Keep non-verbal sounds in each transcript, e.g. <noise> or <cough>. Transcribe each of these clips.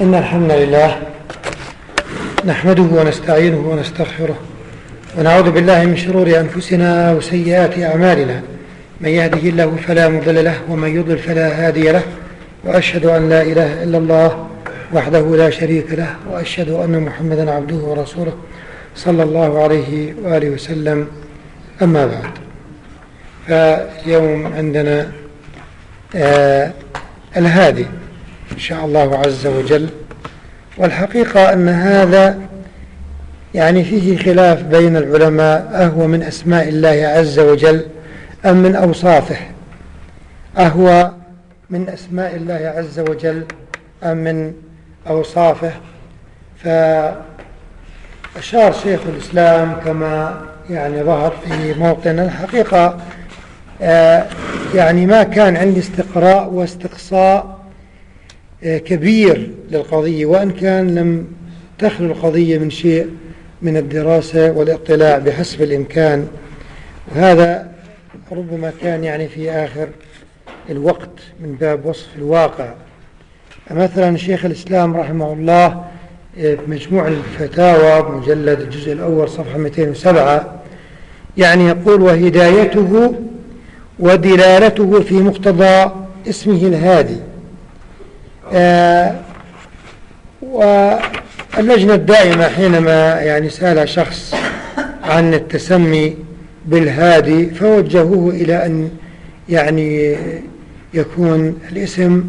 إن الحمد لله نحمده ونستعينه ونستغفره ونعوذ بالله من شرور أنفسنا وسيئات أعمالنا. من يهده الله فلا مضل له ومن يضلل فلا هادي له. وأشهد أن لا إله إلا الله وحده لا شريك له. وأشهد أن محمدا عبده ورسوله صلى الله عليه وآله وسلم. أما بعد فاليوم عندنا آه الهادي إن شاء الله عز وجل. والحقيقة أن هذا يعني فيه خلاف بين العلماء أهو من أسماء الله عز وجل أم من أوصافه؟ أهو من أسماء الله عز وجل أم من أوصافه؟ فأشار شيخ الإسلام كما يعني ظهر في موطن الحقيقة آه يعني ما كان عندي استقراء واستقصاء كبير للقضية وإن كان لم تخلو القضية من شيء من الدراسة والاطلاع بحسب الإمكان. وهذا ربما كان يعني في آخر الوقت من باب وصف الواقع. مثلا شيخ الإسلام رحمه الله بمجموع الفتاوى مجلد الجزء الأول صفحة 207 يعني يقول وهدايته ودلالته في مقتضى اسمه الهادي آه واللجنة الدائمة حينما يعني سأل شخص عن التسمي بالهادي فوجهوه إلى أن يعني يكون الاسم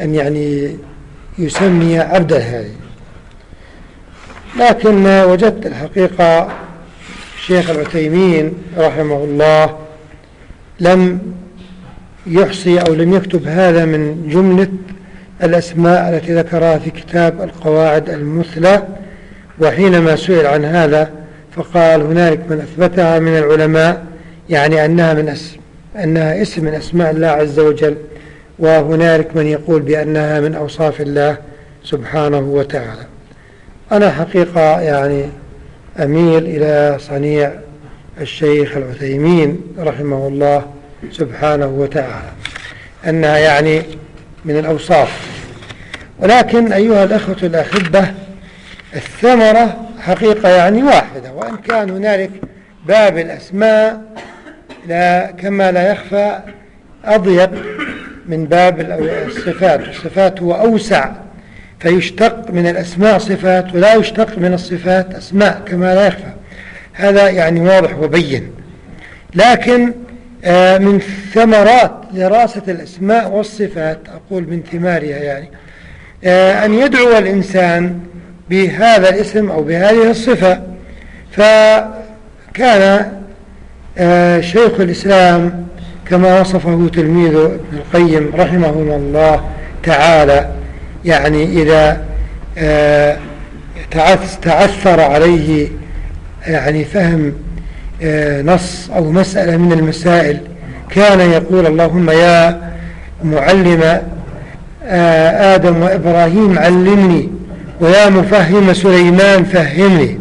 أن يعني يسمي عبد الهادي. لكن وجدت الحقيقة الشيخ العثيمين رحمه الله لم يحصي أو لم يكتب هذا من جملة الأسماء التي ذكرها في كتاب القواعد المثلى وحينما سئل عن هذا فقال هنالك من أثبتها من العلماء يعني أنها من اسم أنها اسم من أسماء الله عز وجل وهنالك من يقول بأنها من أوصاف الله سبحانه وتعالى. أنا حقيقة يعني أميل إلى صنيع الشيخ العثيمين رحمه الله سبحانه وتعالى أنها يعني من الأوصاف. ولكن أيها الأخوة الأحبة الثمرة حقيقة يعني واحدة وإن كان هنالك باب الأسماء لا كما لا يخفى أضيق من باب الصفات. الصفات هو أوسع فيشتق من الأسماء صفات ولا يشتق من الصفات أسماء كما لا يخفى. هذا يعني واضح وبين. لكن من ثمرات دراسة الأسماء والصفات أقول من ثمارها يعني أن يدعو الإنسان بهذا الاسم أو بهذه الصفة. فكان شيخ الإسلام كما وصفه تلميذه ابن القيم رحمه الله تعالى يعني إذا تعثر عليه يعني فهم نص أو مسألة من المسائل كان يقول اللهم يا معلم آدم وإبراهيم علمني ويا مفهم سليمان فهمني.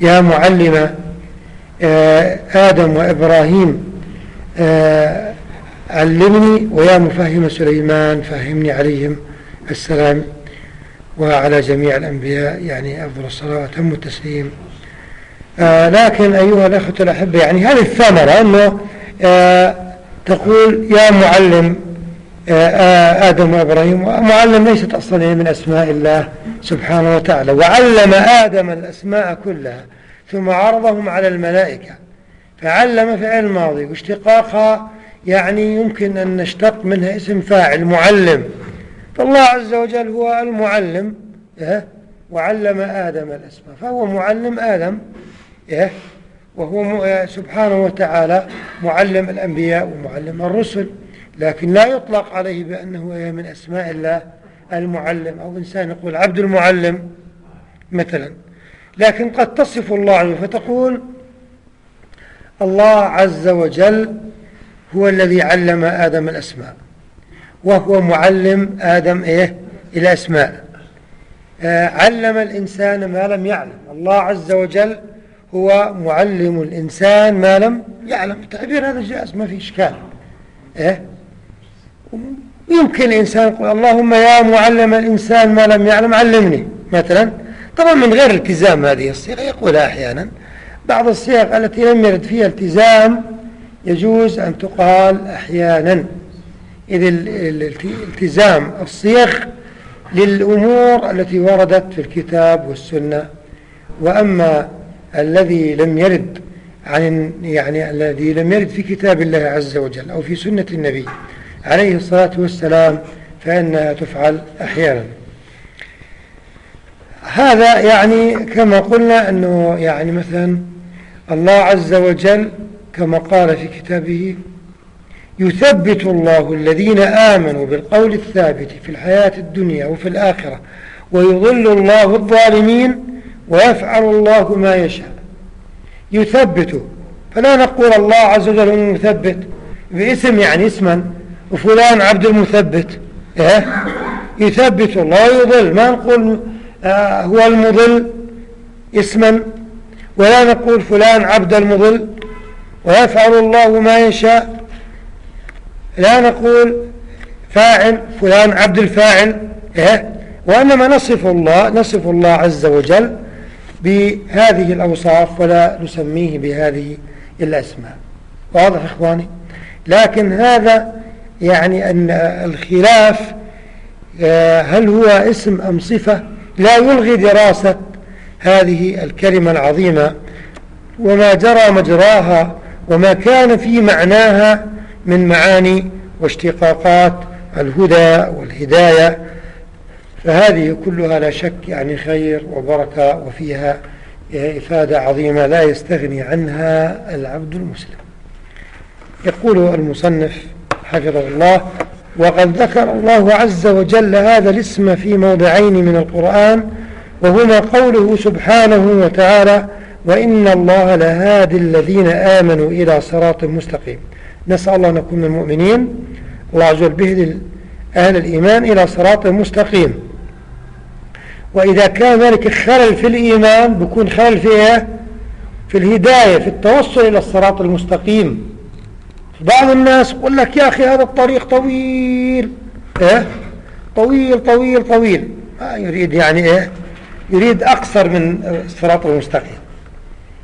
يا معلم آدم وإبراهيم علمني ويا مفهم سليمان فهمني عليهم السلام. وعلى جميع الأنبياء يعني أفضل الصلاة وأتم التسليم. آه لكن أيها الأخوة الأحبة يعني هذه الثمرة أنه آه تقول يا معلم آه آدم وإبراهيم ومعلم ليست أصلا من أسماء الله سبحانه وتعالى وعلم آدم الأسماء كلها ثم عرضهم على الملائكة فعلم فعل ماضي واشتقاقها يعني يمكن أن نشتق منها اسم فاعل معلم. فالله عز وجل هو المعلم وعلم آدم الأسماء فهو معلم آدم وهو سبحانه وتعالى معلم الأنبياء ومعلم الرسل لكن لا يطلق عليه بأنه من أسماء الله المعلم أو إنسان يقول عبد المعلم مثلا. لكن قد تصف الله فتقول الله عز وجل هو الذي علم آدم الأسماء وهو معلم آدم إيه؟ الأسماء آه علم الإنسان ما لم يعلم. الله عز وجل هو معلم الإنسان ما لم يعلم. التعبير هذا جائز ما في إشكال. إيه؟ يمكن الإنسان يقول اللهم يا معلم الإنسان ما لم يعلم علمني مثلا. طبعا من غير التزام هذه الصيغة يقولها أحيانا. بعض الصيغ التي لم يرد فيها التزام يجوز أن تقال أحيانا. إذ الالتزام الصيغ للأمور التي وردت في الكتاب والسنة. وأما الذي لم يرد عن يعني الذي لم يرد في كتاب الله عز وجل أو في سنة النبي عليه الصلاة والسلام فإنها تفعل أحيانا. هذا يعني كما قلنا أنه يعني مثلا الله عز وجل كما قال في كتابه يثبت الله الذين آمنوا بالقول الثابت في الحياة الدنيا وفي الآخرة ويضل الله الظالمين ويفعل الله ما يشاء. يثبت. فلا نقول الله عز وجل مثبت باسم يعني اسما. وفلان عبد المثبت. إيه؟ يثبت. الله ويضل ما نقول آه هو المضل اسما. ولا نقول فلان عبد المضل. ويفعل الله ما يشاء. لا نقول فاعل فلان عبد الفاعل. إيه؟ وإنما نصف الله نصف الله عز وجل بهذه الأوصاف ولا نسميه بهذه الأسماء. واضح إخواني؟ لكن هذا يعني أن الخلاف آه، هل هو اسم أم صفة؟ لا يلغي دراسة هذه الكلمة العظيمة. وما جرى مجراها وما كان في معناها من معاني واشتقاقات الهدى والهداية فهذه كلها لا شك يعني خير وبركة وفيها إفادة عظيمة لا يستغني عنها العبد المسلم. يقول المصنف حفظه الله وقد ذكر الله عز وجل هذا الاسم في موضعين من القرآن وهما قوله سبحانه وتعالى وإن الله لهادي الذين آمنوا إلى صراط مستقيم نسأل الله أن نكون من المؤمنين الله عز وجل بهدي أهل الإيمان إلى صراط مستقيم. وإذا كان ذلك خلل في الإيمان بيكون خلل في إيه؟ في الهداية في التوصل إلى الصراط المستقيم. بعض الناس يقول لك يا أخي هذا الطريق طويل. إيه؟ طويل طويل طويل. ما يريد يعني إيه؟ يريد أقصر من الصراط المستقيم.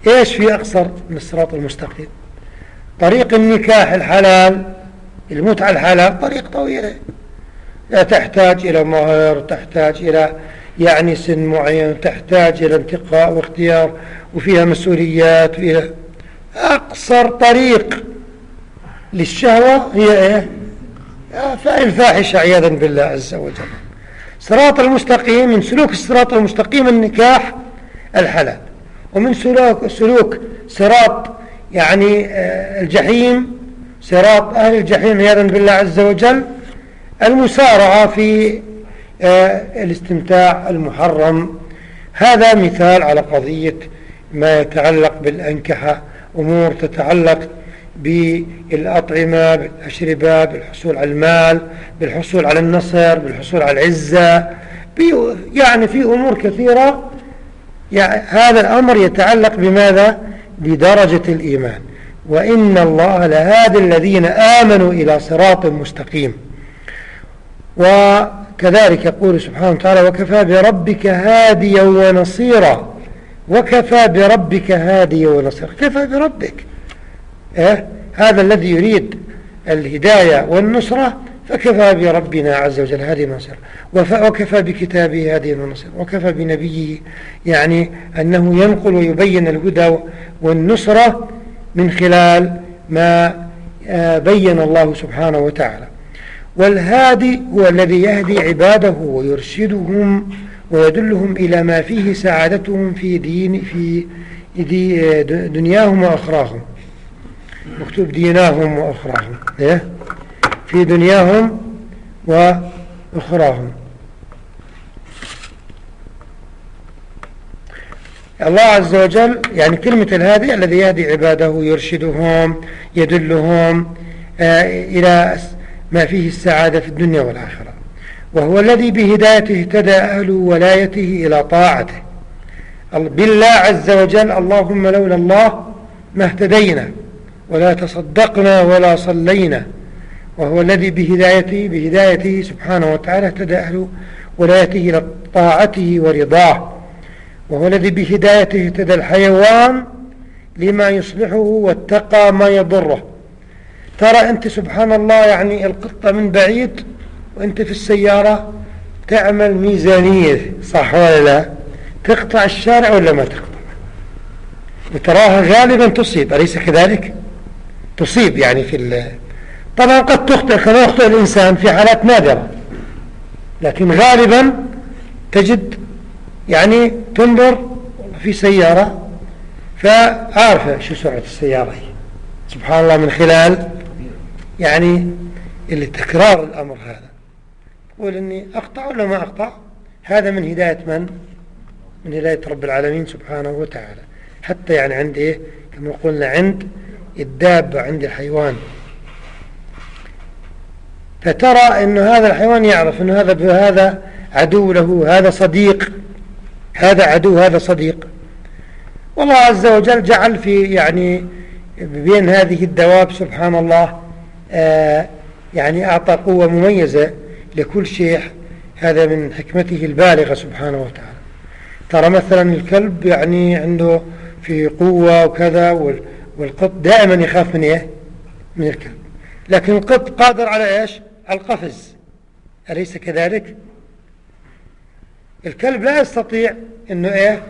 إيش في أقصر من الصراط المستقيم؟ طريق النكاح الحلال المتعة الحلال طريق طويل. تحتاج إلى مهر تحتاج إلى يعني سن معين تحتاج إلى انتقاء واختيار وفيها مسؤوليات وفيها أقصر طريق للشهوة هي إيه؟ فعل فاحشة عياذا بالله عز وجل. صراط المستقيم من سلوك الصراط المستقيم النكاح الحلال. ومن سلوك سلوك صراط يعني آه، الجحيم صراط أهل الجحيم عياذا بالله عز وجل المسارعة في الاستمتاع المحرم. هذا مثال على قضية ما يتعلق بالأنكحة أمور تتعلق بالأطعمة بالأشربة بالحصول على المال بالحصول على النصر بالحصول على العزة. يعني في أمور كثيرة. يعني هذا الأمر يتعلق بماذا؟ بدرجة الإيمان. وإن الله لهذا الذين آمنوا إلى صراط مستقيم. وكذلك يقول سبحانه وتعالى وكفى بربك هاديا ونصيرا. وكفى بربك هاديا ونصيرا. كفى بربك. إيه؟ هذا الذي يريد الهداية والنصرة فكفى بربنا عز وجل هذه النصر وكفى بكتابه هذه النصر وكفى بنبيه يعني أنه ينقل ويبين الهدى والنصرة من خلال ما آه، بين الله سبحانه وتعالى. والهادي هو الذي يهدي عباده ويرشدهم ويدلهم إلى ما فيه سعادتهم في دين في دنياهم وأخراهم. مكتوب ديناهم وأخراهم. إيه؟ في دنياهم وأخراهم. الله عز وجل يعني كلمة الهادي الذي يهدي عباده يرشدهم يدلهم آه إلى ما فيه السعادة في الدنيا والآخرة. وهو الذي بهدايته اهتدى أهل ولايته إلى طاعته. بالله عز وجل اللهم لولا الله ما اهتدينا ولا تصدقنا ولا صلينا. وهو الذي بهدايته بهدايته سبحانه وتعالى اهتدى أهل ولايته إلى طاعته ورضاه. وهو الذي بهدايته اهتدى الحيوان لما يصلحه واتقى ما يضره. ترى أنت سبحان الله يعني القطة من بعيد وأنت في السيارة تعمل ميزانية صح ولا لا؟ تقطع الشارع ولا ما تقطع؟ وتراها غالبا تصيب أليس كذلك؟ تصيب يعني في طبعا قد تخطئ كما يخطئ الإنسان في حالات نادرة لكن غالبا تجد يعني تنظر في سيارة فعارفة شو سرعة السيارة هي. سبحان الله من خلال يعني اللي تكرار الأمر هذا. تقول إني أقطع ولا ما أقطع هذا من هداية من؟ من هداية رب العالمين سبحانه وتعالى. حتى يعني عند إيه؟ كما قلنا عند الدابة عند الحيوان. فترى أن هذا الحيوان يعرف أن هذا هذا عدو له هذا صديق. هذا عدو هذا صديق. والله عز وجل جعل في يعني بين هذه الدواب سبحان الله يعني أعطى قوة مميزة لكل شيء هذا من حكمته البالغة سبحانه وتعالى. ترى مثلا الكلب يعني عنده في قوة وكذا والقط دائما يخاف من إيه؟ من الكلب. لكن القط قادر على إيش؟ على القفز. أليس كذلك؟ الكلب لا يستطيع إنه إيه؟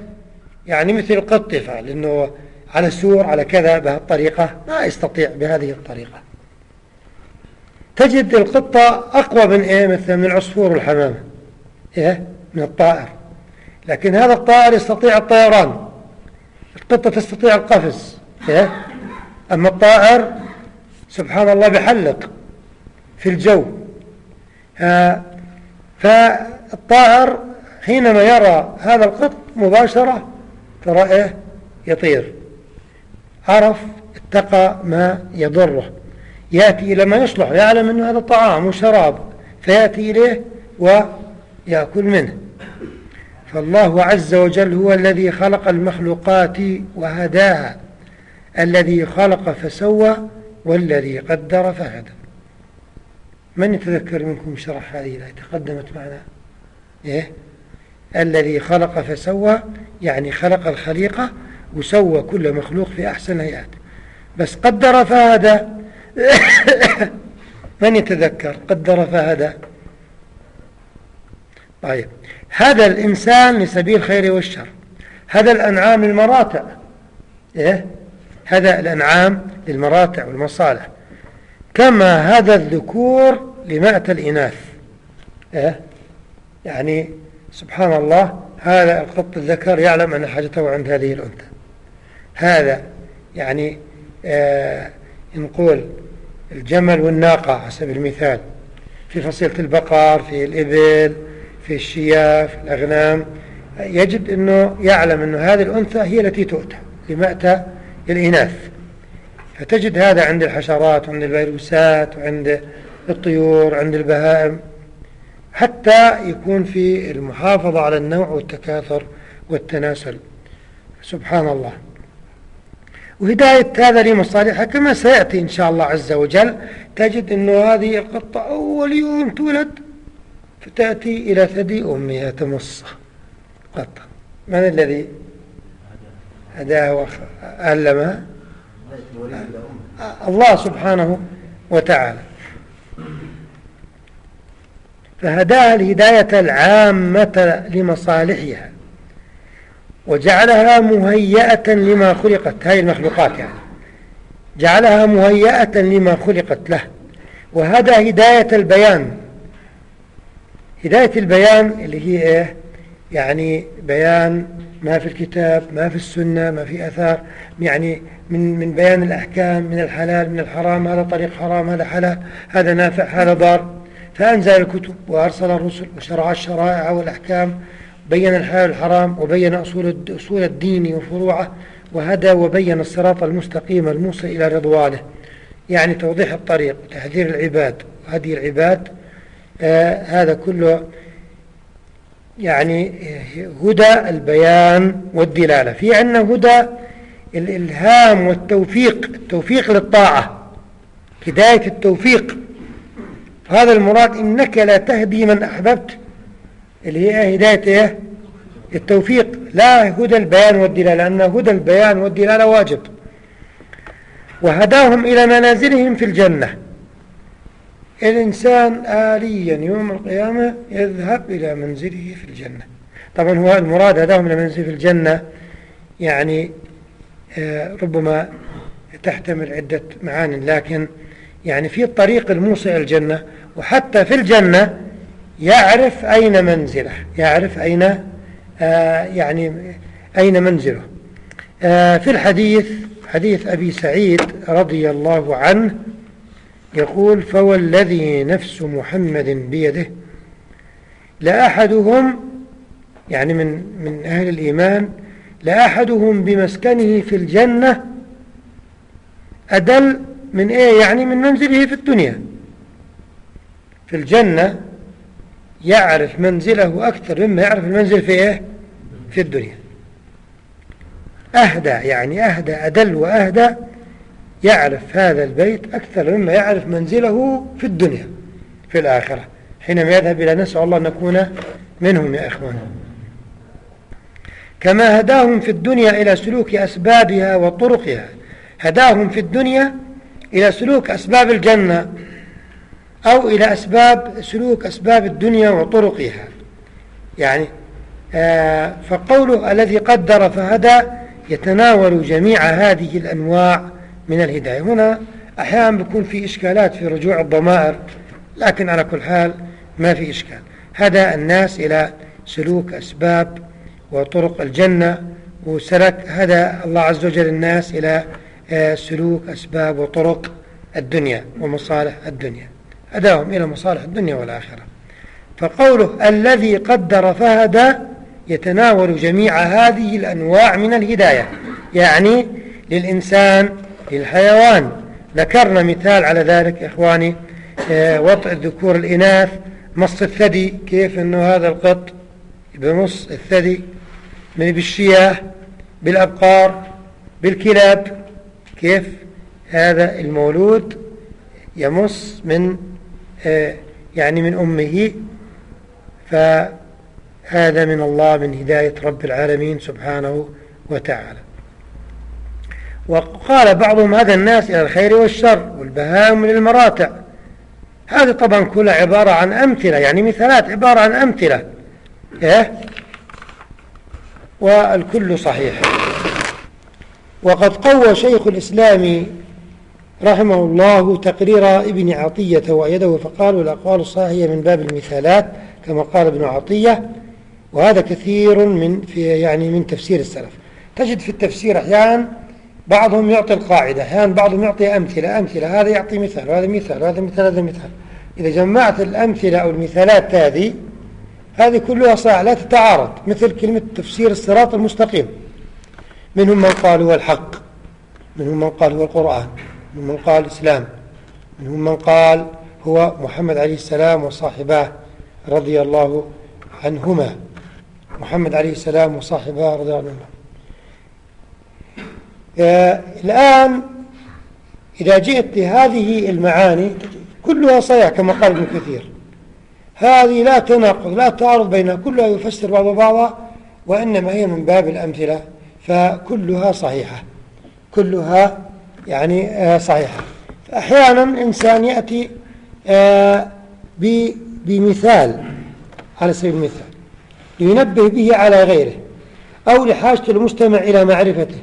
يعني مثل القط يفعل إنه على سور على كذا بهالطريقة ما يستطيع بهذه الطريقة. تجد القطة أقوى من إيه؟ مثلا من العصفور والحمامة إيه؟ من الطائر. لكن هذا الطائر يستطيع الطيران. القطة تستطيع القفز إيه؟ أما الطائر سبحان الله بحلق في الجو. فالطائر حينما يرى هذا القط مباشرة ترى إيه؟ يطير. عرف اتقى ما يضره. يأتي إلى ما يصلح يعلم أنه هذا طعام وشراب فيأتي إليه ويأكل منه. فالله عز وجل هو الذي خلق المخلوقات وهداها. الذي خلق فسوى والذي قدر فهدى. من يتذكر منكم شرح هذه الآية؟ تقدمت معنا. إيه؟ الذي خلق فسوى يعني خلق الخليقة وسوى كل مخلوق في أحسن هيئات. بس قدر فهدى. <coughs> من يتذكر؟ قدر فهدى طيب. هذا الإنسان لسبيل الخير والشر. هذا الأنعام المراتع إيه؟ هذا الأنعام للمراتع والمصالح. كما هذا الذكور لمأت الإناث. إيه؟ يعني سبحان الله هذا القط الذكر يعلم أن حاجته عند هذه الأنثى. هذا يعني آه نقول الجمل والناقة حسب المثال في فصيلة البقر في الإبل في الشياه في الأغنام يجد أنه يعلم أنه هذه الأنثى هي التي تؤتى لمأتى الإناث فتجد هذا عند الحشرات وعند الفيروسات وعند الطيور عند البهائم حتى يكون في المحافظة على النوع والتكاثر والتناسل. سبحان الله. وهداية هذا لمصالحها كما سيأتي إن شاء الله عز وجل تجد أنه هذه القطة أول يوم تولد فتأتي إلى ثدي أمها تمصه قطة. من الذي؟ هداها وعلمها الله سبحانه وتعالى. فهداها الهداية العامة لمصالحها. وجعلها مهيئة لما خلقت. هذه المخلوقات يعني. جعلها مهيئة لما خلقت له. وهذا هداية البيان. هداية البيان اللي هي إيه؟ يعني بيان ما في الكتاب ما في السنة ما في أثار. يعني من من بيان الأحكام من الحلال من الحرام. هذا طريق حرام هذا حلال هذا نافع هذا ضار. فأنزل الكتب وأرسل الرسل وشرع الشرائع والأحكام. بين الحلال والحرام وبين أصول أصول الدين وفروعه وهدى وبين الصراط المستقيم الموصل إلى رضوانه. يعني توضيح الطريق وتحذير العباد. وهدي العباد آه هذا كله يعني هدى البيان والدلالة. في عندنا هدى الإلهام والتوفيق التوفيق للطاعة هداية التوفيق. هذا المراد إنك لا تهدي من أحببت اللي هي هداية إيه؟ التوفيق. لا هدى البيان والدلالة لأن هدى البيان والدلالة واجب. وهداهم إلى منازلهم في الجنة. الإنسان آليا يوم القيامة يذهب إلى منزله في الجنة. طبعا هو المراد هداهم إلى منزله في الجنة يعني آه، ربما تحتمل عدة معان لكن يعني في الطريق الموصل الجنة وحتى في الجنة يعرف أين منزله يعرف أين آه يعني أين منزله. آه في الحديث حديث أبي سعيد رضي الله عنه يقول فوالذي نفس محمد بيده لأحدهم يعني من من أهل الإيمان لأحدهم بمسكنه في الجنة أدل من إيه؟ يعني من منزله في الدنيا. في الجنة يعرف منزله أكثر مما يعرف المنزل في إيه؟ في الدنيا. أهدى يعني أهدى أدل وأهدى يعرف هذا البيت أكثر مما يعرف منزله في الدنيا في الآخرة. حينما يذهب إلى نسأل الله أن نكون منهم يا إخوان. كما هداهم في الدنيا إلى سلوك أسبابها وطرقها. هداهم في الدنيا إلى سلوك أسباب الجنة. أو إلى أسباب سلوك أسباب الدنيا وطرقها. يعني آه فقوله الذي قدر فهدى يتناول جميع هذه الأنواع من الهداية. هنا أحيانا بيكون في إشكالات في رجوع الضمائر لكن على كل حال ما في إشكال. هدى الناس إلى سلوك أسباب وطرق الجنة وسلك هدى الله عز وجل الناس إلى آه، سلوك أسباب وطرق الدنيا ومصالح الدنيا. هداهم إلى مصالح الدنيا والآخرة. فقوله الذي قدر فهدى يتناول جميع هذه الأنواع من الهداية. يعني للإنسان للحيوان. ذكرنا مثال على ذلك إخواني آه، وطئ الذكور الإناث مص الثدي كيف أنه هذا القط بمص الثدي؟ من بالشياه بالأبقار بالكلاب. كيف؟ هذا المولود يمص من يعني من أمه. فهذا من الله من هداية رب العالمين سبحانه وتعالى. وقال بعضهم هذا الناس إلى الخير والشر والبهائم للمراتع. هذه طبعا كلها عبارة عن أمثلة يعني مثالات عبارة عن أمثلة إيه؟ والكل صحيح. وقد قوى شيخ الإسلام رحمه الله تقرير ابن عطية وأيده فقالوا الأقوال الصحيحة من باب المثالات كما قال ابن عطية وهذا كثير من في يعني من تفسير السلف. تجد في التفسير أحيانا بعضهم يعطي القاعدة أحيانا بعضهم يعطي أمثلة أمثلة هذا يعطي مثال وهذا مثال وهذا مثال هذا مثال. إذا جمعت الأمثلة أو المثالات هذه هذه كلها صح لا تتعارض مثل كلمة تفسير الصراط المستقيم. منهم من قال هو الحق منهم من قال هو القرآن. من قال الإسلام منهم من قال هو محمد عليه السلام وصاحباه رضي الله عنهما. محمد عليه السلام وصاحباه رضي الله عنهما. آه الآن إذا جئت لهذه المعاني كلها صحيح كما قال ابن كثير. هذه لا تناقض لا تعارض بينها كلها يفسر بعض بعضها وإنما هي من باب الأمثلة فكلها صحيحة. كلها يعني آه صحيحة أحيانا إنسان يأتي آه بمثال على سبيل المثال لينبه به على غيره أو لحاجة المجتمع إلى معرفته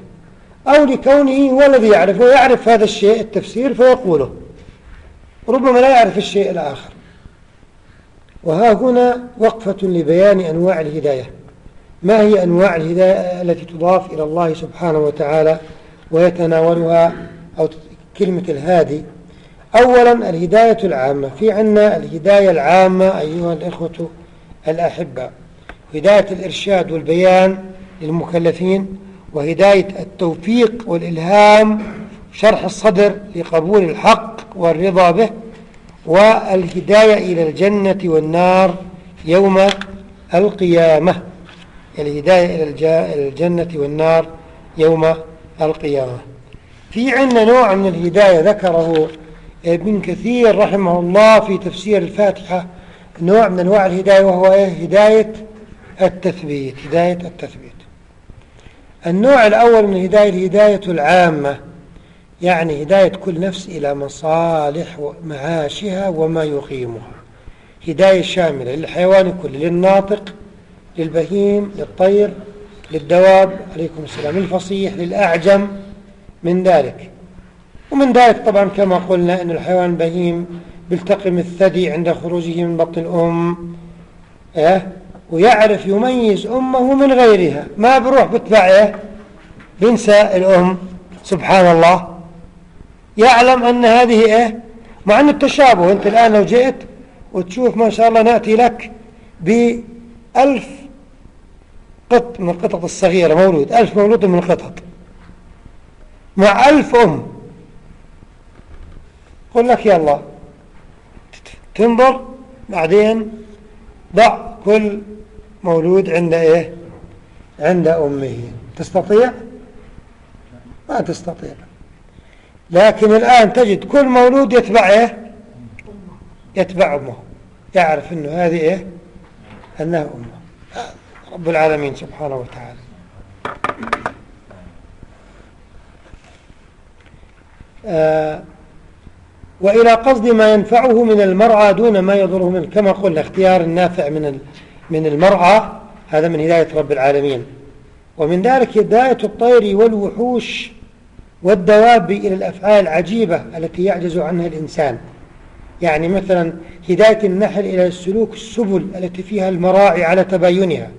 أو لكونه هو الذي يعرف ويعرف هذا الشيء التفسير فيقوله. ربما لا يعرف الشيء الآخر. وها هنا وقفة لبيان أنواع الهداية. ما هي أنواع الهداية التي تضاف إلى الله سبحانه وتعالى ويتناولها أو كلمة الهادي. أولا الهداية العامة. في عنا الهداية العامة أيها الإخوة الأحبة. هداية الإرشاد والبيان للمكلفين وهداية التوفيق والإلهام شرح الصدر لقبول الحق والرضا به والهداية إلى الجنة والنار يوم القيامة. الهداية إلى الجنة والنار يوم القيامة. في عندنا نوع من الهداية ذكره ابن كثير رحمه الله في تفسير الفاتحة نوع من أنواع الهداية وهو إيه؟ هداية التثبيت هداية التثبيت. النوع الأول من الهداية الهداية العامة يعني هداية كل نفس إلى مصالح معاشها وما يقيمها. هداية شاملة للحيوان كله للناطق للبهيم للطير للدواب عليكم السلام للفصيح للأعجم. من ذلك. ومن ذلك طبعا كما قلنا أن الحيوان البهيم بيلتقم الثدي عند خروجه من بطن الأم إيه؟ ويعرف يميز أمه من غيرها. ما بروح بتبع إيه؟ بنسى الأم. سبحان الله يعلم أن هذه إيه مع أن التشابه أنت الآن لو جئت وتشوف ما شاء الله نأتي لك بألف قط من القطط الصغيرة مولود. ألف مولود من القطط. مع ألف أم. قل لك يلا تنظر بعدين ضع كل مولود عند إيه؟ عند أمه. تستطيع؟ ما تستطيع. لكن الآن تجد كل مولود يتبع إيه؟ يتبع أمه. يعرف أنه هذه إيه؟ أنها أمه. رب العالمين سبحانه وتعالى. وإلى قصد ما ينفعه من المرعى دون ما يضره منه كما قلنا اختيار النافع من من المرعى هذا من هداية رب العالمين. ومن ذلك هداية الطير والوحوش والدواب إلى الأفعال العجيبة التي يعجز عنها الإنسان. يعني مثلا هداية النحل إلى السلوك السبل التي فيها المراعي على تباينها.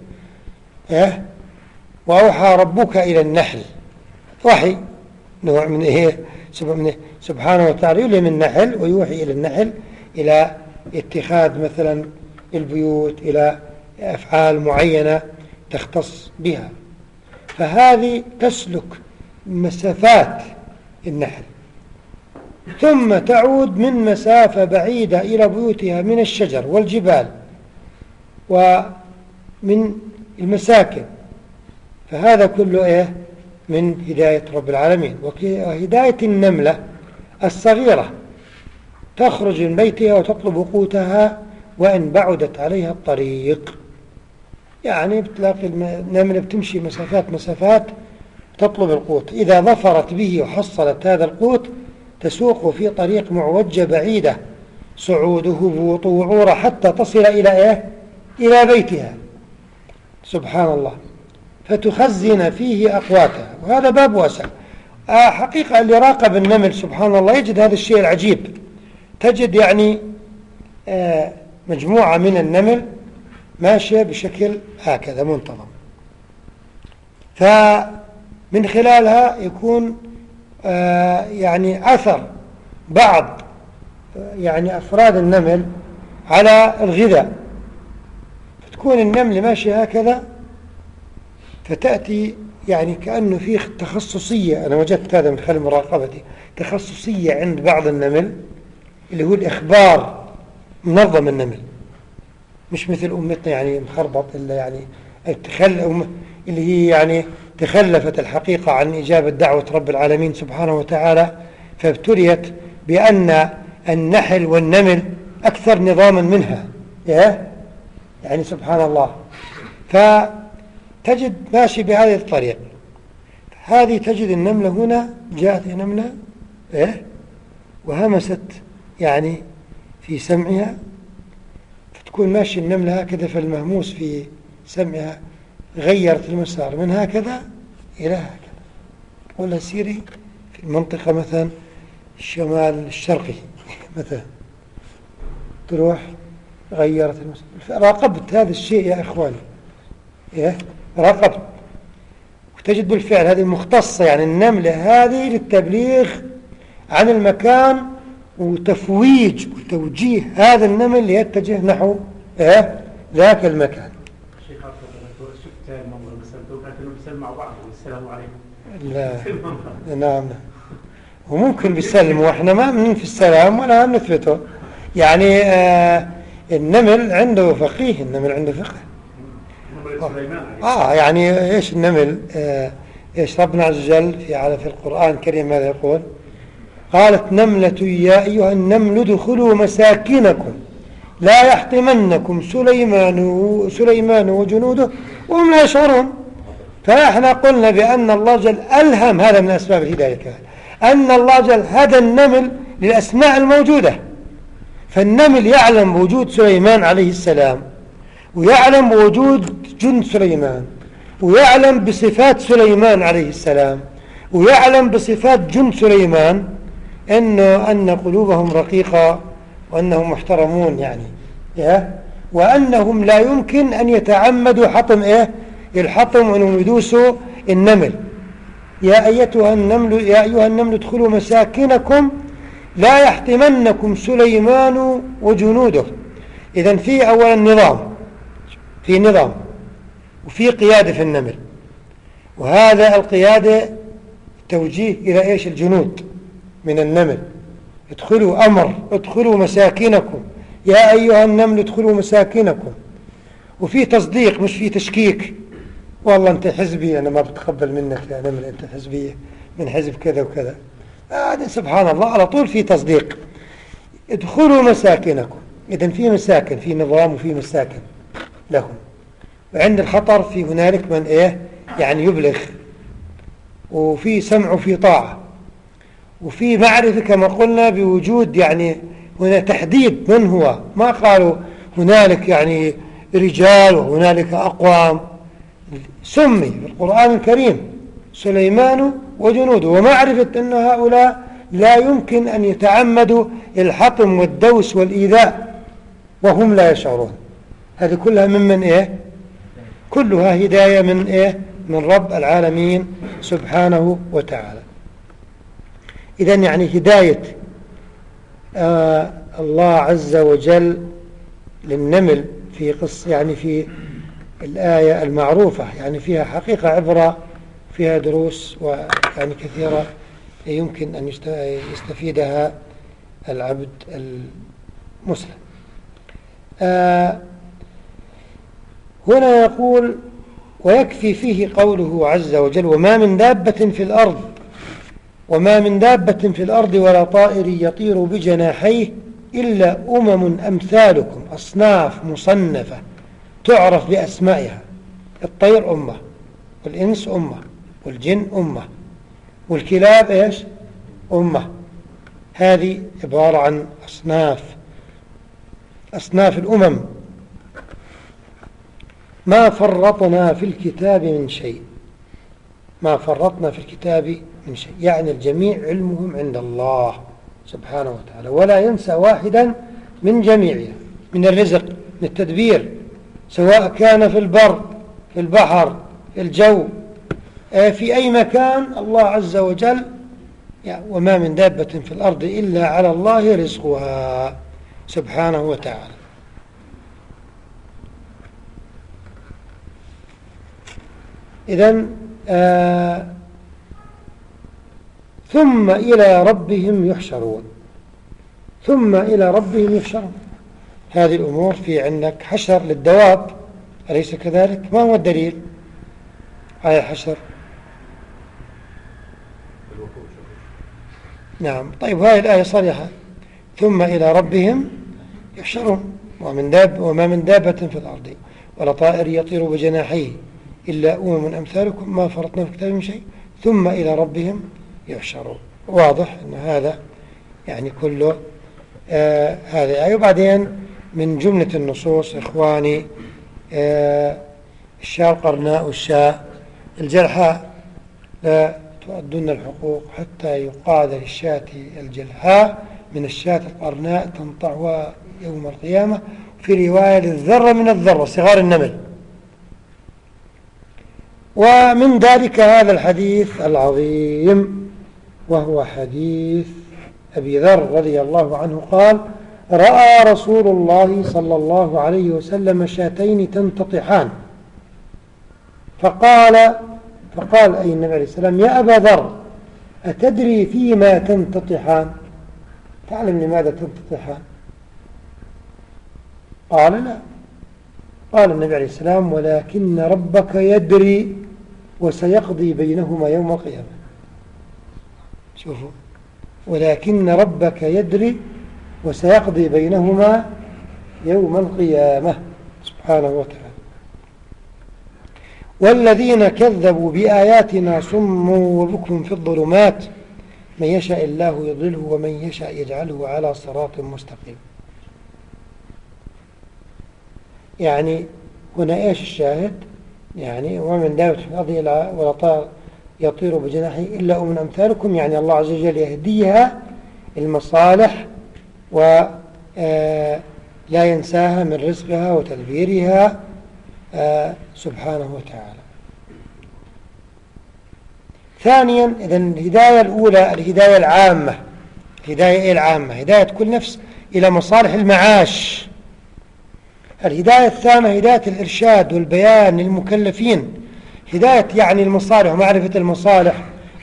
إيه؟ وأوحى ربك إلى النحل. وحي نوع من إيه؟ سبحانه وتعالى يلهم النحل ويوحي إلى النحل إلى اتخاذ مثلا البيوت إلى أفعال معينة تختص بها. فهذه تسلك مسافات النحل. ثم تعود من مسافة بعيدة إلى بيوتها من الشجر والجبال ومن المساكن. فهذا كله إيه؟ من هداية رب العالمين. وهداية النملة الصغيرة. تخرج من بيتها وتطلب قوتها وإن بعدت عليها الطريق. يعني بتلاقي النملة بتمشي مسافات مسافات تطلب القوت. إذا ظفرت به وحصلت هذا القوت تسوق في طريق معوجة بعيدة. صعوده هبوط وعورة حتى تصل إلى إيه؟ إلى بيتها. سبحان الله. فتخزن فيه أقواتها وهذا باب واسع. آه حقيقة اللي راقب النمل سبحان الله يجد هذا الشيء العجيب. تجد يعني آه مجموعة من النمل ماشية بشكل هكذا منتظم. فمن خلالها يكون آه يعني أثر بعض يعني أفراد النمل على الغذاء. فتكون النمل ماشية هكذا فتأتي يعني كأنه فيه تخصصية أنا وجدت هذا من خلال مراقبتي تخصصية عند بعض النمل اللي هو الإخبار منظم النمل. مش مثل أمتنا يعني مخربط إلا يعني تخل اللي هي يعني تخلفت الحقيقة عن إجابة دعوة رب العالمين سبحانه وتعالى فابتليت بأن النحل والنمل أكثر نظاما منها. يعني سبحان الله. فتجد ماشي بهذه الطريق هذه تجد النملة هنا جاءت نملة إيه؟ وهمست يعني في سمعها. فتكون ماشي النملة هكذا فالمهموس في سمعها غيرت المسار من هكذا إلى هكذا. ولا سيري في المنطقة مثلا الشمال الشرقي <laughs> مثلا. تروح غيرت المسار. راقبت هذا الشيء يا إخواني إيه؟ راقبت وتجد بالفعل هذه مختصة يعني النملة هذه للتبليغ عن المكان وتفويج وتوجيه هذا النمل ليتجه نحو إيه؟ ذاك المكان. لا. نعم. وممكن بيسلموا. وإحنا ما من في السلام ولا نثبته. يعني آه النمل عنده فقيه النمل عنده فقه آه يعني إيش النمل آه إيش ربنا عز وجل في على في القرآن الكريم ماذا يقول؟ قالت نملة يا أيها النمل ادخلوا مساكنكم لا يحطمنكم سليمان سليمان وجنوده وهم لا يشعرون. فإحنا قلنا بأن الله جل ألهم هذا من أسباب الهداية كمان أن الله جل هدى النمل للأسماء الموجودة. فالنمل يعلم بوجود سليمان عليه السلام. ويعلم بوجود جند سليمان ويعلم بصفات سليمان عليه السلام ويعلم بصفات جند سليمان إنه أن قلوبهم رقيقة وأنهم محترمون يعني إيه؟ وأنهم لا يمكن أن يتعمدوا حطم إيه؟ الحطم وأنهم يدوسوا النمل. يا أيتها النمل يا أيها النمل ادخلوا مساكنكم لا يحطمنكم سليمان وجنوده. إذا في أولا نظام. في نظام وفي قيادة في النمل وهذا القيادة توجيه إلى إيش؟ الجنود من النمل ادخلوا أمر ادخلوا مساكنكم. يا أيها النمل ادخلوا مساكنكم. وفي تصديق مش في تشكيك. والله أنت حزبي أنا ما بتقبل منك يا نمل أنت حزبية من حزب كذا وكذا. هذا سبحان الله على طول في تصديق. ادخلوا مساكنكم. إذا في مساكن في نظام وفي مساكن. لهم. وعند الخطر في هنالك من إيه؟ يعني يبلغ. وفي سمع وفي طاعة. وفي معرفة كما قلنا بوجود يعني هنا تحديد من هو. ما قالوا هنالك يعني رجال وهنالك أقوام. سمي في القرآن الكريم سليمان وجنوده. ومعرفة أن هؤلاء لا يمكن أن يتعمدوا الحطم والدوس والإيذاء. وهم لا يشعرون. هذه كلها ممن إيه؟ كلها هداية من إيه؟ من رب العالمين سبحانه وتعالى. إذا يعني هداية آه الله عز وجل للنمل في قص يعني في الآية المعروفة يعني فيها حقيقة عبرة فيها دروس ويعني كثيرة يمكن أن يستفيدها العبد المسلم. آه هنا يقول ويكفي فيه قوله عز وجل وما من دابة في الأرض وما من دابة في الأرض ولا طائر يطير بجناحيه إلا أمم أمثالكم أصناف مصنفة تعرف بأسمائها الطير أمة والإنس أمة والجن أمة والكلاب إيش؟ أمة. هذه عبارة عن أصناف أصناف الأمم. ما فرطنا في الكتاب من شيء. ما فرطنا في الكتاب من شيء. يعني الجميع علمهم عند الله سبحانه وتعالى ولا ينسى واحدا من جميعها من الرزق من التدبير سواء كان في البر في البحر في الجو آه، في أي مكان. الله عز وجل وما من دابة في الأرض إلا على الله رزقها سبحانه وتعالى. إذن آه ثم إلى ربهم يحشرون. ثم إلى ربهم يحشرون. هذه الأمور في عندك حشر للدواب أليس كذلك؟ ما هو الدليل؟ على الحشر نعم. طيب هذه الآية صريحة. ثم إلى ربهم يحشرون. ومن داب وما من دابة في الأرض ولا طائر يطير بجناحيه. إلا أمم أمثالكم ما فرطنا في كتاب شيء ثم إلى ربهم يحشرون. واضح أن هذا يعني كله آه هذا. آية وبعدين من جملة النصوص إخواني آه الشاء القرناء والشاء. الجرحاء لا تؤدون الحقوق حتى يقاد للشاة الجلحاء. من الشاة القرناء تنطعها يوم القيامة في رواية للذرة من الذرة صغار النمل. ومن ذلك هذا الحديث العظيم وهو حديث أبي ذر رضي الله عنه قال رأى رسول الله صلى الله عليه وسلم شاتين تنتطحان فقال فقال أي النبي عليه السلام يا أبا ذر أتدري فيما تنتطحان؟ تعلم لماذا تنتطحان؟ قال لا قال النبي عليه السلام ولكن ربك يدري وسيقضي بينهما يوم القيامة. شوفوا. ولكن ربك يدري وسيقضي بينهما يوم القيامة. سبحانه وتعالى. والذين كذبوا بآياتنا صم وبكم في الظلمات. من يشاء الله يضله ومن يشاء يجعله على صراط مستقيم. يعني هنا إيش الشاهد؟ يعني ومن دابة في الأرض ولا طار يطير بجناحه إلا أمن أمثالكم يعني الله عز وجل يهديها المصالح ولا آه، ينساها من رزقها وتدبيرها آه، سبحانه وتعالى. ثانيا إذا الهداية الأولى الهداية العامة. الهداية العامة؟ هداية كل نفس إلى مصالح المعاش. الهداية الثانية هداية الإرشاد والبيان للمكلفين. هداية يعني المصالح ومعرفة المصالح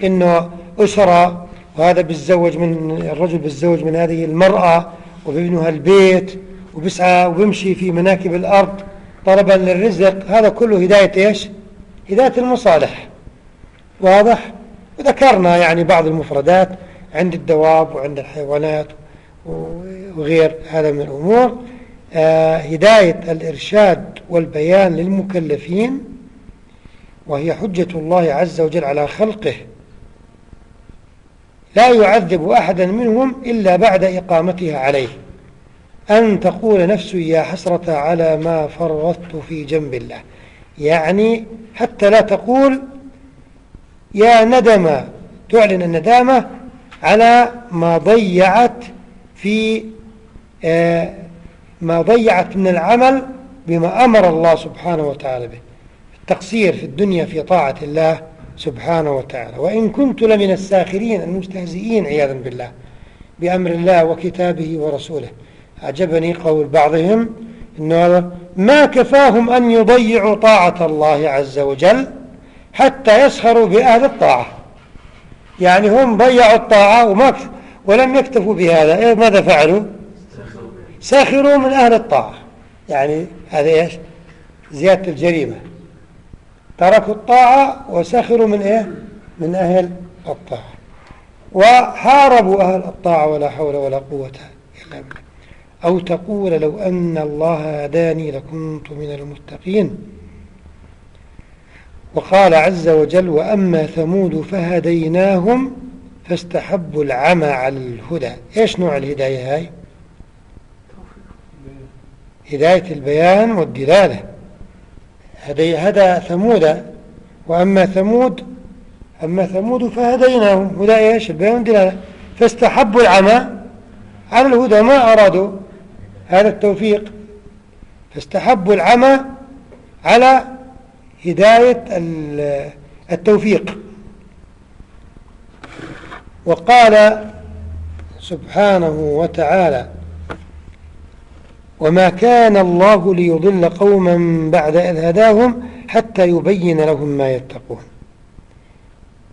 إنه أسرة وهذا بيتزوج من الرجل بيتزوج من هذه المرأة وبيبنها البيت وبيسعى وبيمشي في مناكب الأرض طلبا للرزق. هذا كله هداية إيش؟ هداية المصالح. واضح؟ وذكرنا يعني بعض المفردات عند الدواب وعند الحيوانات وغير هذا من الأمور. هداية الإرشاد والبيان للمكلفين وهي حجة الله عز وجل على خلقه. لا يعذب أحدا منهم إلا بعد إقامتها عليه. أن تقول نفسي يا حسرة على ما فرطت في جنب الله. يعني حتى لا تقول يا ندم تعلن الندامة على ما ضيعت في آه، ما ضيعت من العمل بما أمر الله سبحانه وتعالى به. التقصير في الدنيا في طاعة الله سبحانه وتعالى. وإن كنت لمن الساخرين المستهزئين عياذا بالله بأمر الله وكتابه ورسوله. أعجبني قول بعضهم إنه ما كفاهم أن يضيعوا طاعة الله عز وجل حتى يسخروا بأهل الطاعة. يعني هم ضيعوا الطاعة وما ولم يكتفوا بهذا. إيه ماذا فعلوا؟ سخروا من أهل الطاعة. يعني هذا إيش؟ زيادة الجريمة. تركوا الطاعة وسخروا من إيه؟ من أهل الطاعة. وحاربوا أهل الطاعة ولا حول ولا قوة إلا بالله. أو تقول لو أن الله هداني لكنت من المتقين. وقال عز وجل وأما ثمود فهديناهم فاستحبوا العمى على الهدى. إيش نوع الهداية هاي؟ هداية البيان والدلالة. هدي ثمود وأما ثمود أما ثمود فهديناهم. هدى إيش؟ البيان والدلالة. فاستحبوا العمى على الهدى ما أرادوا هذا التوفيق. فاستحبوا العمى على هداية التوفيق. وقال سبحانه وتعالى وما كان الله ليضل قوما بعد إذ هداهم حتى يبين لهم ما يتقون.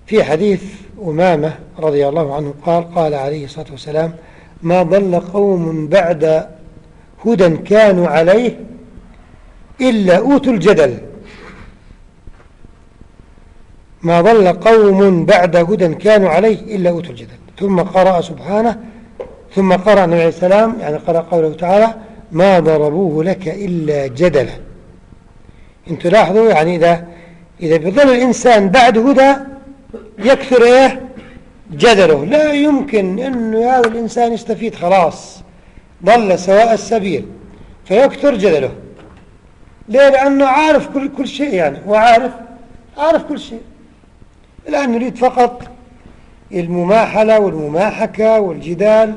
في حديث أمامة رضي الله عنه قال قال عليه الصلاة والسلام ما ضل قوم بعد هدى كانوا عليه إلا أوتوا الجدل. ما ضل قوم بعد هدى كانوا عليه إلا أوتوا الجدل. ثم قرأ سبحانه ثم قرأ النبي عليه السلام يعني قرأ قوله تعالى ما ضربوه لك إلا جدلا. انت لاحظوا يعني إذا إذا بظل الإنسان بعد هدى يكثر إيه؟ جدله. لا يمكن أنه هذا الإنسان يستفيد خلاص. ضل سواء السبيل فيكثر جدله. ليه؟ لأنه عارف كل, كل شيء يعني. هو عارف عارف كل شيء. الآن نريد فقط المماحلة والمماحكة والجدال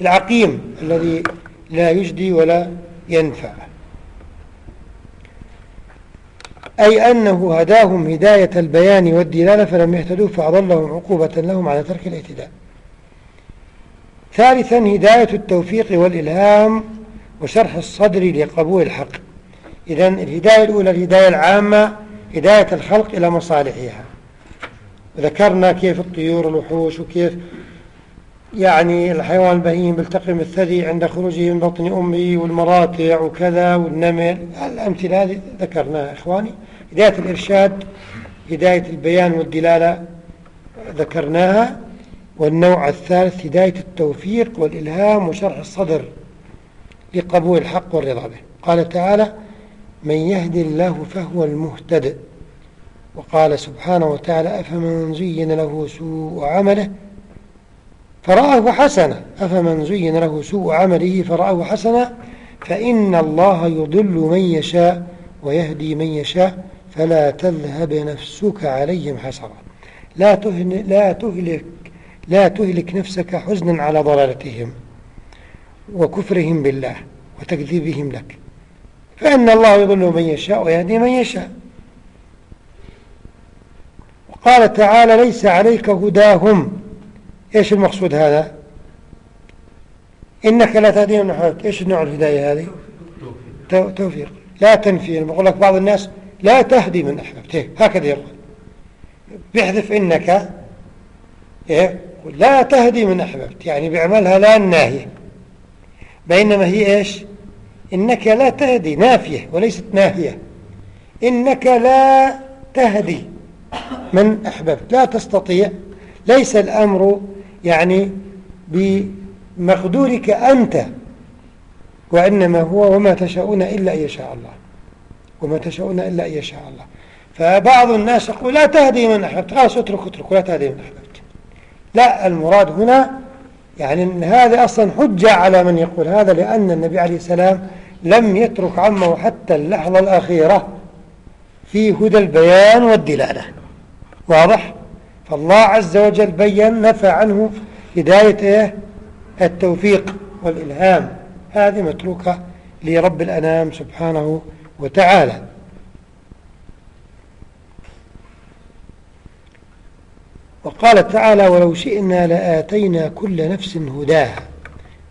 العقيم الذي لا يجدي ولا ينفع. أي أنه هداهم هداية البيان والدلالة فلم يهتدوا فأضلهم عقوبة لهم على ترك الاهتداء ثالثا هداية التوفيق والإلهام وشرح الصدر لقبول الحق. إذا الهداية الأولى الهداية العامة هداية الخلق إلى مصالحها. ذكرنا كيف الطيور والوحوش وكيف يعني الحيوان البهيم بالتقم الثدي عند خروجه من بطن أمه والمراتع وكذا والنمل. الأمثلة هذه ذكرناها إخواني. هداية الإرشاد هداية البيان والدلالة ذكرناها. والنوع الثالث هداية التوفيق والإلهام وشرح الصدر لقبول الحق والرضا به. قال تعالى من يهدي الله فهو المهتد وقال سبحانه وتعالى أفمن زين له سوء عمله فرآه حسنا أفمن زين له سوء عمله فرآه حسنا فإن الله يضل من يشاء ويهدي من يشاء فلا تذهب نفسك عليهم حسرا لا, لا تهلك لا تهلك نفسك حزنا على ضلالتهم وكفرهم بالله وتكذيبهم لك. فإن الله يضل من يشاء ويهدي من يشاء. وقال تعالى ليس عليك هداهم إيش المقصود هذا؟ إنك لا تهدي من أحببت إيش نوع الهداية هذه؟ توفيق. لا تنفي بقول لك بعض الناس لا تهدي من أحببت إيه؟ هكذا يقول. بيحذف إنك إيه؟ لا تهدي من أحببت يعني بيعملها لا الناهية بينما هي إيش؟ إنك لا تهدي. نافية وليست ناهية. إنك لا تهدي من أحببت لا تستطيع. ليس الأمر يعني بمقدورك أنت وإنما هو وما تشاءون إلا أن يشاء الله. وما تشاءون إلا أن يشاء الله. فبعض الناس يقول لا تهدي من أحببت. خلاص اترك اترك ولا تهدي من أحببت. لا المراد هنا يعني أن هذا أصلا حجة على من يقول هذا لأن النبي عليه السلام لم يترك عمه حتى اللحظة الأخيرة في هدى البيان والدلالة. واضح؟ فالله عز وجل بين نفى عنه هداية؟ التوفيق والإلهام. هذه متروكة لرب الأنام سبحانه وتعالى. وقال تعالى ولو شئنا لآتينا كل نفس هداها.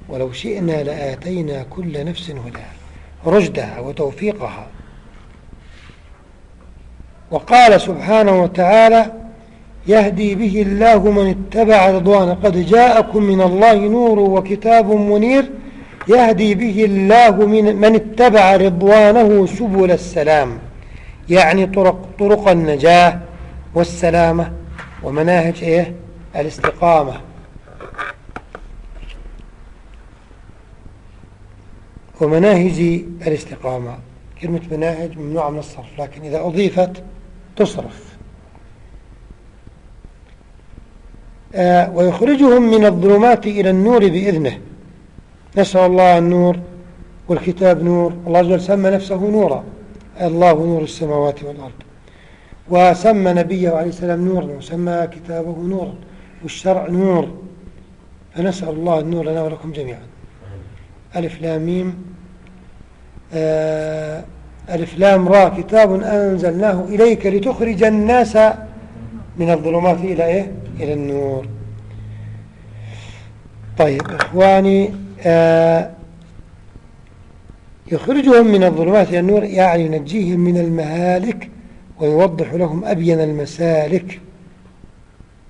ولو شئنا لآتينا كل نفس هداها. رشدها وتوفيقها. وقال سبحانه وتعالى يهدي به الله من اتبع رضوانه قد جاءكم من الله نور وكتاب منير. يهدي به الله من, من اتبع رضوانه سبل السلام. يعني طرق, طرق النجاة والسلامة ومناهج إيه؟ الاستقامة. ومناهج الاستقامة. كلمة مناهج ممنوعة من الصرف لكن إذا أضيفت تصرف آه ويخرجهم من الظلمات إلى النور بإذنه. نسأل الله النور والكتاب نور. الله عز وجل سمى نفسه نورا. الله نور السماوات والأرض. وسمى نبيه عليه السلام نورا. وسمى كتابه نورا. والشرع نور. فنسأل الله النور لنا ولكم جميعا. ألف لام ميم. آه ألف لام را. كتاب أنزلناه إليك لتخرج الناس من الظلمات إلى إيه؟ إلى النور. طيب إخواني آه يخرجهم من الظلمات إلى النور يعني ينجيهم من المهالك ويوضح لهم أبين المسالك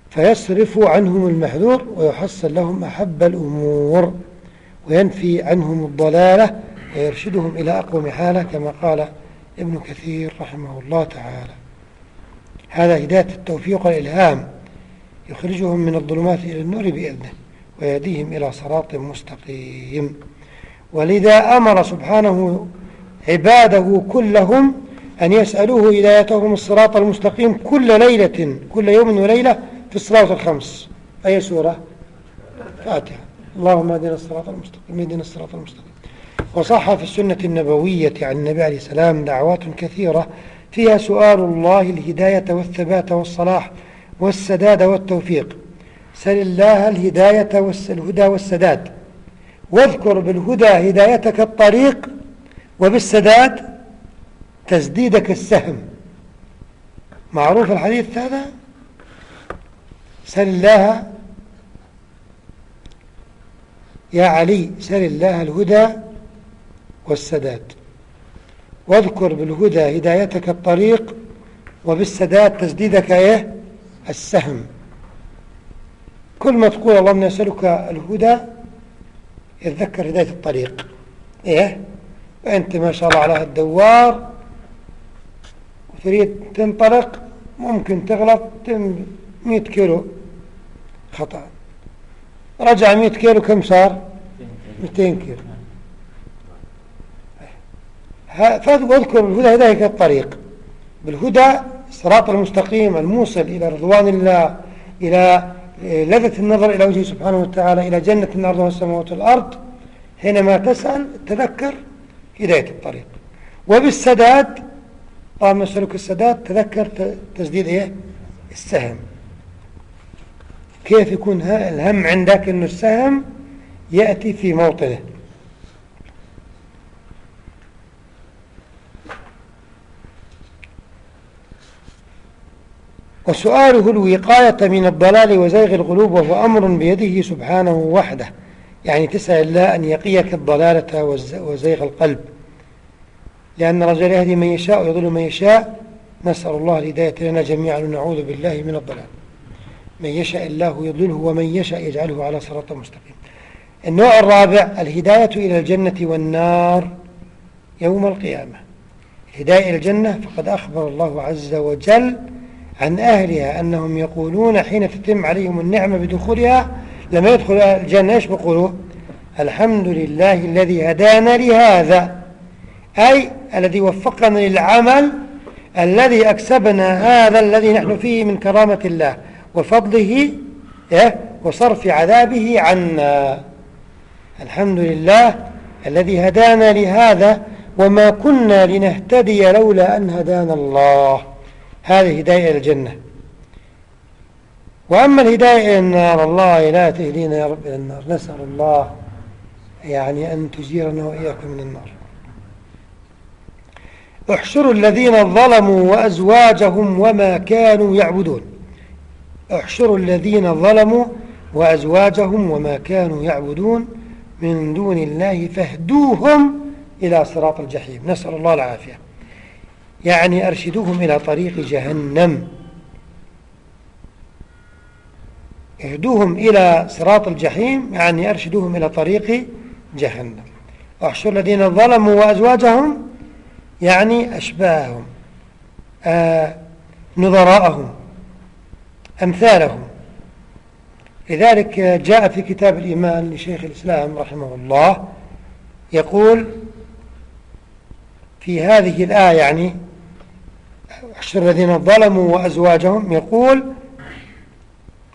فيصرف عنهم المحذور ويحصل لهم أحب الأمور وينفي عنهم الضلالة ويرشدهم إلى أقوم حالة كما قال ابن كثير رحمه الله تعالى. هذا هداية التوفيق والإلهام. يخرجهم من الظلمات إلى النور بإذنه ويهديهم إلى صراط مستقيم. ولذا أمر سبحانه عباده كلهم أن يسألوه هدايتهم الصراط المستقيم كل ليلة كل يوم وليلة في الصلاة الخمس. أي سورة؟ فاتحة. اللهم اهدنا الصراط المستقيم اهدنا الصراط المستقيم. وصح في السنة النبوية عن النبي عليه السلام دعوات كثيرة فيها سؤال الله الهداية والثبات والصلاح. والسداد والتوفيق. سل الله الهداية والهدى والسداد. واذكر بالهدى هدايتك الطريق وبالسداد تسديدك السهم. معروف الحديث هذا؟ سل الله يا علي سل الله الهدى والسداد. واذكر بالهدى هدايتك الطريق وبالسداد تسديدك إيه؟ السهم. كل ما تقول اللهم نسألك الهدى يتذكر هداية الطريق. إيه؟ وأنت ما شاء الله على الدوار تريد تنطلق ممكن تغلط 100 كيلو خطأ. رجع 100 كيلو كم صار؟ 200 كيلو. فاذكر الهدى هداية الطريق. بالهدى الصراط المستقيم الموصل إلى رضوان الله إلى لذة النظر إلى وجهه سبحانه وتعالى إلى جنة الأرض والسماوات والأرض حينما تسأل تذكر هداية الطريق. وبالسداد اللهم نسألك السداد تذكر تسديد إيه؟ السهم. كيف يكون الهم عندك أن السهم يأتي في موطنه؟ وسؤاله الوقاية من الضلال وزيغ القلوب وهو أمر بيده سبحانه وحده. يعني تسأل الله أن يقيك الضلالة وزيغ القلب. لأن الرجل يهدي من يشاء ويضل من يشاء نسأل الله الهداية لنا جميعا. ونعوذ بالله من الضلال. من يشاء الله يضله ومن يشاء يجعله على صراط مستقيم. النوع الرابع الهداية إلى الجنة والنار يوم القيامة. الهداية إلى الجنة فقد أخبر الله عز وجل عن أهلها أنهم يقولون حين تتم عليهم النعمة بدخولها لما يدخل الجنة إيش بيقولوا؟ الحمد لله الذي هدانا لهذا أي الذي وفقنا للعمل الذي أكسبنا هذا الذي نحن فيه من كرامة الله وفضله إيه؟ وصرف عذابه عنا. الحمد لله الذي هدانا لهذا وما كنا لنهتدي لولا أن هدانا الله. هذه هداية إلى الجنة. وأما الهداية إلى النار الله لا تهدينا يا رب إلى النار. نسأل الله يعني أن تجيرنا وإياكم من النار. احشروا الذين ظلموا وأزواجهم وما كانوا يعبدون. احشروا الذين ظلموا وأزواجهم وما كانوا يعبدون من دون الله فاهدوهم إلى صراط الجحيم. نسأل الله العافية. يعني أرشدوهم إلى طريق جهنم. اهدوهم إلى صراط الجحيم يعني أرشدوهم إلى طريق جهنم. واحشر الذين ظلموا وأزواجهم يعني أشباههم آه نظراءهم أمثالهم. لذلك جاء في كتاب الإيمان لشيخ الإسلام رحمه الله يقول في هذه الآية يعني احشر الذين ظلموا وأزواجهم يقول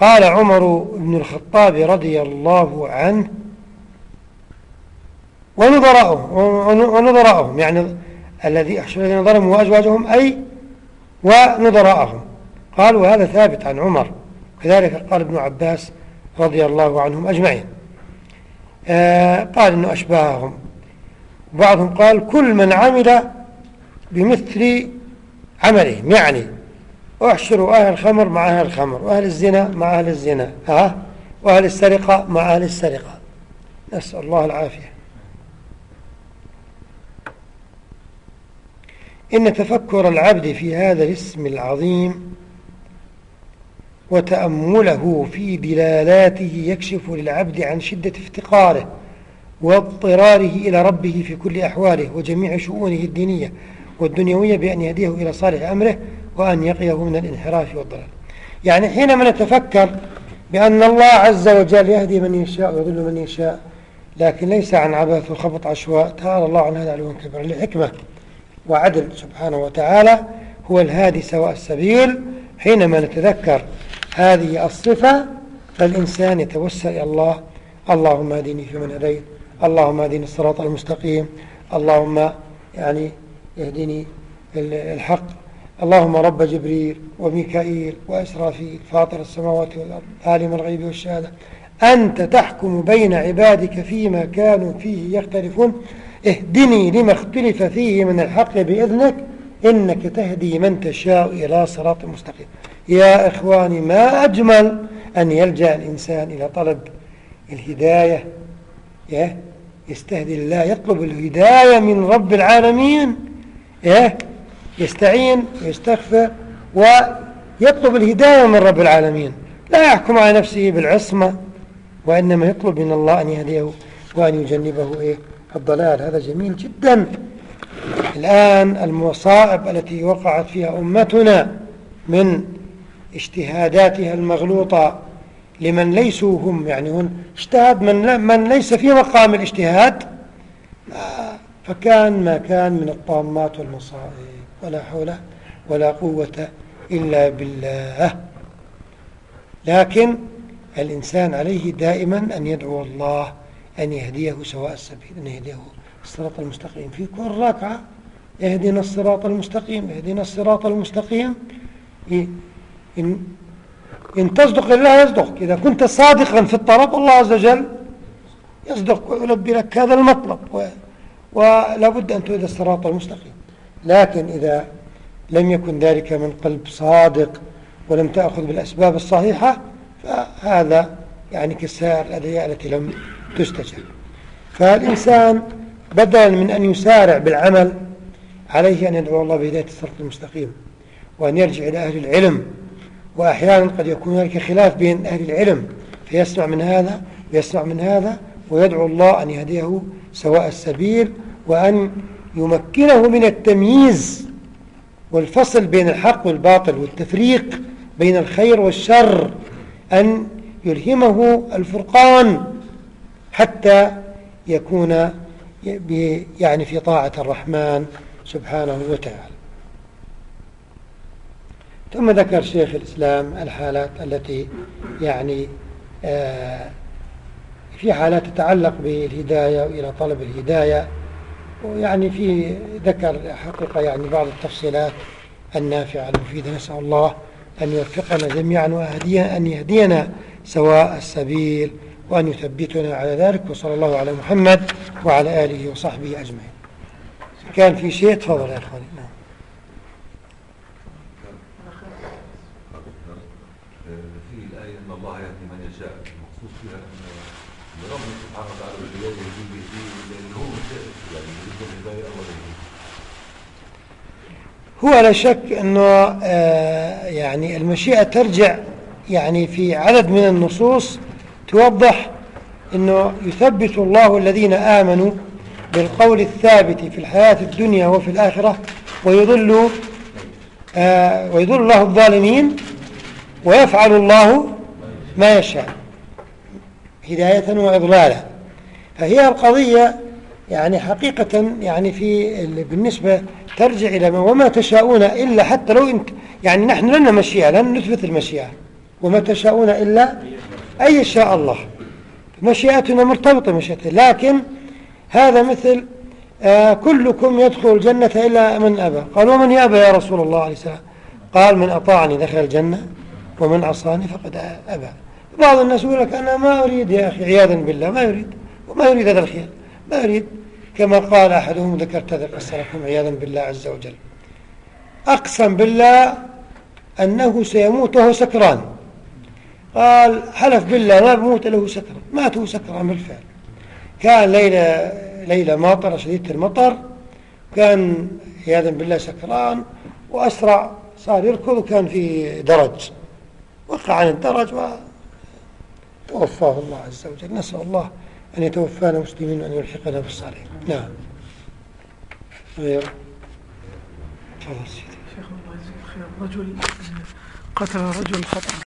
قال عمر بن الخطاب رضي الله عنه ونظراءهم ونظراءهم يعني الذي احشر الذين ظلموا وأزواجهم أي ونظراءهم قال وهذا ثابت عن عمر. كذلك قال ابن عباس رضي الله عنهم أجمعين. آه قال إنه أشباههم. بعضهم قال كل من عمل بمثل عملهم يعني احشروا أهل الخمر مع أهل الخمر وأهل الزنا مع أهل الزنا ها؟ وأهل السرقة مع أهل السرقة. نسأل الله العافية. إن تفكر العبد في هذا الاسم العظيم وتأمله في دلالاته يكشف للعبد عن شدة افتقاره واضطراره إلى ربه في كل أحواله وجميع شؤونه الدينية. والدنيوية بأن يهديه إلى صالح أمره وأن يقيه من الانحراف والضلال. يعني حينما نتفكر بأن الله عز وجل يهدي من يشاء ويضل من يشاء لكن ليس عن عبث وخبط عشواء تعالى الله عن هذا علوا كبير لحكمة وعدل سبحانه وتعالى هو الهادي سواء السبيل. حينما نتذكر هذه الصفة فالإنسان يتوسل إلى الله اللهم اهدني فيمن هديت اللهم اهدني الصراط المستقيم اللهم يعني اهدني الحق. اللهم رب جبريل وميكائيل وإسرافيل فاطر السماوات والأرض عالم الغيب والشهادة. أنت تحكم بين عبادك فيما كانوا فيه يختلفون. اهدني لما اختلف فيه من الحق بإذنك. إنك تهدي من تشاء إلى صراط مستقيم. يا إخواني ما أجمل أن يلجأ الإنسان إلى طلب الهداية؟ يستهدي الله يطلب الهداية من رب العالمين. يستعين ويستغفر ويطلب الهداية من رب العالمين. لا يحكم على نفسه بالعصمة وإنما يطلب من الله أن يهديه وأن يجنبه. إيه؟ الضلال هذا جميل جدا. الآن المصائب التي وقعت فيها أمتنا من اجتهاداتها المغلوطة لمن ليسوا هم يعني هن اجتهد من, من ليس في مقام الاجتهاد. آه، فكان ما كان من الطامات والمصائب ولا حول ولا قوة إلا بالله. لكن الإنسان عليه دائما أن يدعو الله أن يهديه سواء السبيل أن يهديه الصراط المستقيم. في كل ركعة يهدينا الصراط المستقيم يهدينا الصراط المستقيم. إن, إن تصدق الله يصدق. إذا كنت صادقا في الطلب الله عز وجل يصدق. ويلبي لك هذا المطلب. ولا بد أن تهدى الصراط المستقيم. لكن إذا لم يكن ذلك من قلب صادق ولم تأخذ بالأسباب الصحيحة فهذا يعني كالسائر الأدعياء التي لم تستجب. فالإنسان بدلا من أن يسارع بالعمل عليه أن يدعو الله بهداية الصراط المستقيم وأن يرجع إلى أهل العلم. وأحيانا قد يكون هناك خلاف بين أهل العلم فيسمع من هذا ويسمع من هذا ويدعو الله أن يهديه سواء السبيل وأن يمكنه من التمييز والفصل بين الحق والباطل والتفريق بين الخير والشر أن يلهمه الفرقان حتى يكون يعني في طاعة الرحمن سبحانه وتعالى. ثم ذكر شيخ الإسلام الحالات التي يعني آه، في حالات تتعلق بالهداية وإلى طلب الهداية ويعني في ذكر حقيقة يعني بعض التفصيلات النافعة المفيدة نسأل الله أن يوفقنا جميعا وأن يهدينا سواء السبيل وأن يثبتنا على ذلك وصلى الله على محمد وعلى آله وصحبه أجمعين. كان في شيء تفضل يا أخواني. نعم في الآية أن الله يهدي من يشاء المقصود فيها أن ربنا سبحانه وتعالى بالهداية يهدي به اللي هو يعني يريد الهداية أولا هو لا شك أنه آه، يعني المشيئة ترجع يعني في عدد من النصوص توضح أنه يثبت الله الذين آمنوا بالقول الثابت في الحياة الدنيا وفي الآخرة ويضل آه ويضل الله الظالمين ويفعل الله ما يشاء هداية وإضلالا. فهي القضية يعني حقيقة يعني في بالنسبة ترجع إلى ما وما تشاءون إلا حتى لو أنت يعني نحن لن مشيئة لن نثبت المشيئة. وما تشاءون إلا أن يشاء الله. مشيئتنا مرتبطة مشيئته لكن هذا مثل آه كلكم يدخل الجنة إلا من أبى. قال ومن يأبى يا رسول الله عليه السلام؟ قال من أطاعني دخل الجنة ومن عصاني فقد أبى. بعض الناس يقول لك أنا ما أريد يا أخي عياذا بالله ما يريد وما يريد هذا الخير ما يريد. كما قال أحدهم ذكرت هذا القصة لكم عياذا بالله عز وجل. أقسم بالله أنه سيموت وهو سكران. قال حلف بالله ما بموت إلا سكران مات هو سكران بالفعل كان ليلة, ليلة ماطرة شديدة المطر كان عياذا بالله سكران وأسرع صار يركض وكان في درج. وقع عن الدرج وتوفاه الله عز وجل. نسأل الله أن يتوفانا مسلمين وأن يلحقنا بالصالحين نعم. غير. شيخ الله يجزيك خير. رجل قتل رجل خطأ.